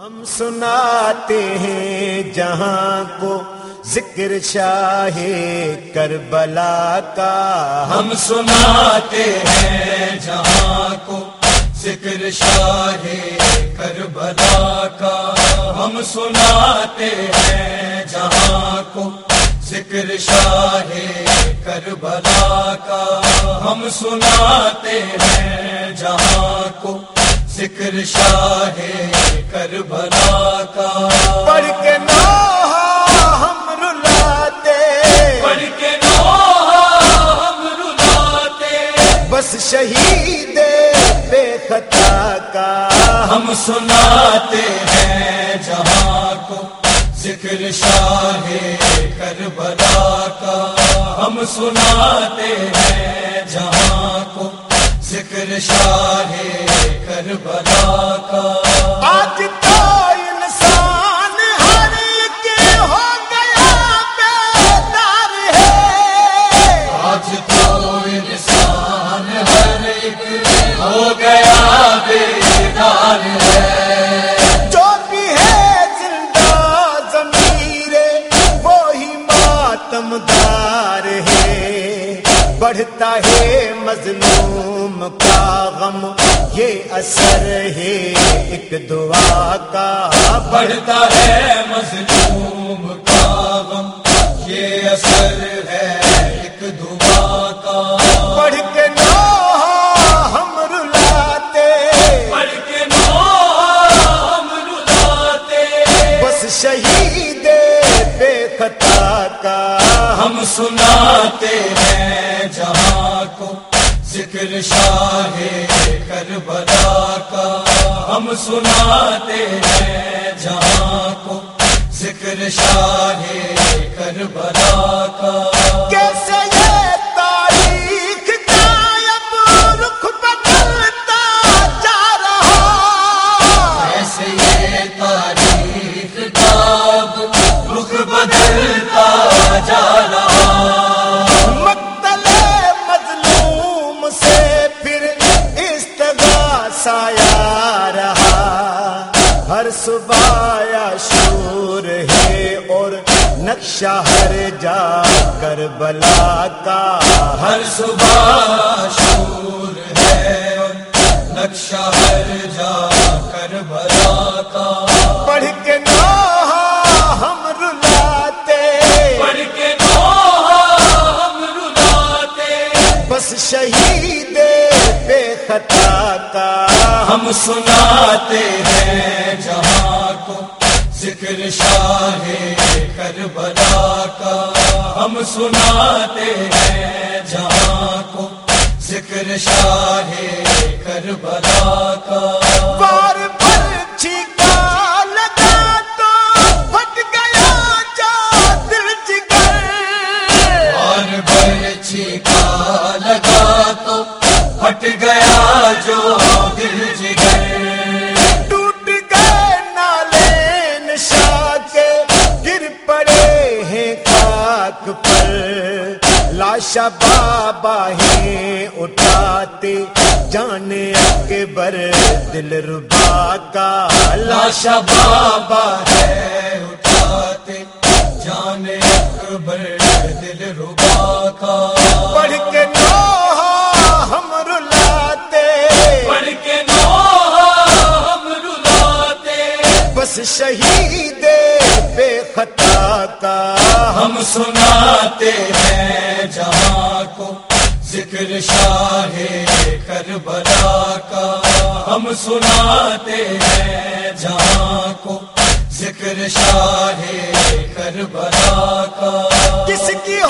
ہم سناتے ہیں جہاں کو ذکر شاہ کربلا کا۔ ہم سناتے ہیں جہاں کو ذکر شاہ کربلا کا۔ ہم سناتے ہیں جہاں کو ذکر شاہ کربلا کا۔ ہم سناتے ہیں جہاں کو ذکر شاہ سناتے ہیں جہاں کو ذکر شاہ کربلا کا ہم سناتے ہیں جہاں کو ذکر شاہ کربلا کا مظلوم کا غم یہ اثر ہے ایک دعا کا۔ بڑھتا ہے مظلوم شاہ کربلا کا ہم سناتے ہیں جہاں کو ذکر شاہ کربلا کا سایہ رہا۔ ہر صبح یا شور ہے اور نقشہ ہر جا کر بلا کا ہر صبح شور ہے اور نقشہ ہر جا کر بلا کا خطا ہم سناتے ہیں جہاں کو ذکر شاہ کربلا کا ہم سناتے ہیں جہاں کو ذکر شاہ کربلا کا جو دل جگر ٹوٹ گئے۔ نالے نشا کے گر پڑے ہیں خاک پر۔ لاشا بابا ہی اٹھاتے جانے اکبر دل ربا کا۔ لاشا بابا ہے کربلا کا ہم سناتے ہیں جہاں کو ذکر شاہ کربلا کا۔ کس کی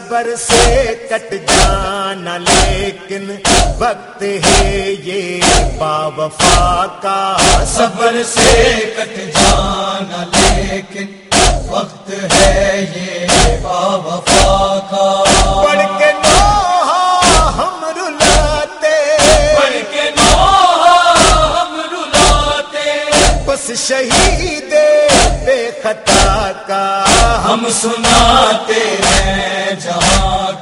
صبر سے کٹ جانا لیکن وقت ہے یہ با وفا کا۔ صبر سے کٹ جانا لیکن وقت ہے یہ با وفا کا۔ پڑھ کے نوحا ہم رلاتے۔ پڑھ کے نوحا ہم رلاتے۔ بس شہید بے خطا کا۔ ہم سناتے ہیں۔ جہاں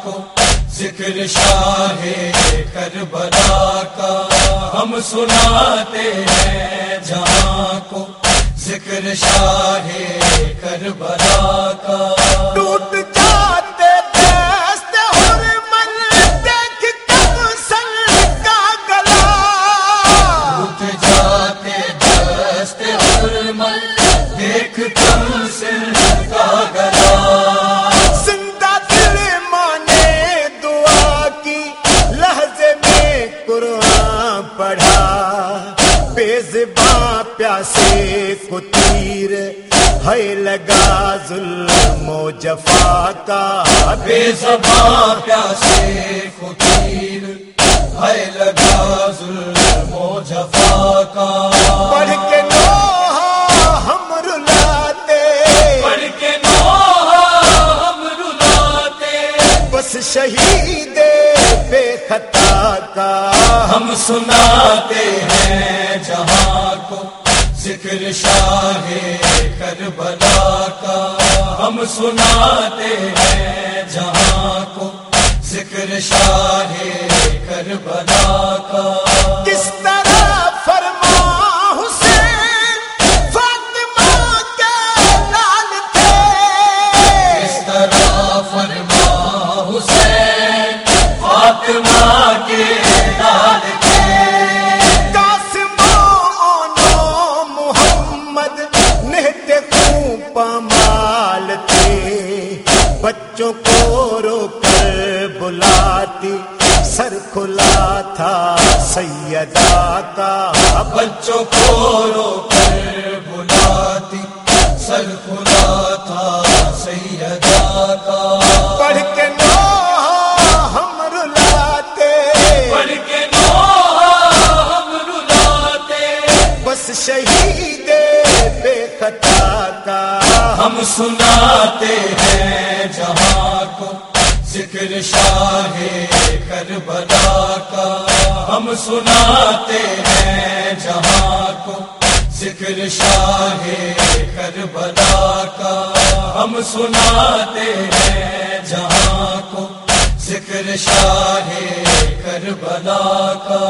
کو ذکر شاہ کربلا کا ٹوٹ جاتے دست حرمن دیکھ کب سر کا گلا۔ اٹھ جاتے دیکھ کم سن کا گلا۔ کو تیر ہے لگا ظلم و جفا کا بے زباں پیاسے کو تیر ہے لگا ظلم و جفا کا۔ پڑھ کے نوحہ ہم رلاتے۔ پڑھ کے نوحہ ہم رلاتے۔ بس شہید بے خطا کا۔ ہم سناتے ذکر شاہ کربلا کا ہم سناتے ہیں جہاں کو ذکر شاہ کربلا کا۔ بچوں کو رو کر بلاتی سر کھلا تھا سیدہ کا۔ بچوں کو رو کر بلاتی سر کھلا تھا سیدا کا۔ پڑھ کے نوحہ خطا کا ہم سناتے ہیں جہاں کو ذکر شاہ کربلا کا۔ ہم سناتے ہیں جہاں کو ذکر شاہ کربلا کا۔ ہم سناتے ہیں جہاں کو ذکر شاہ کربلا کا۔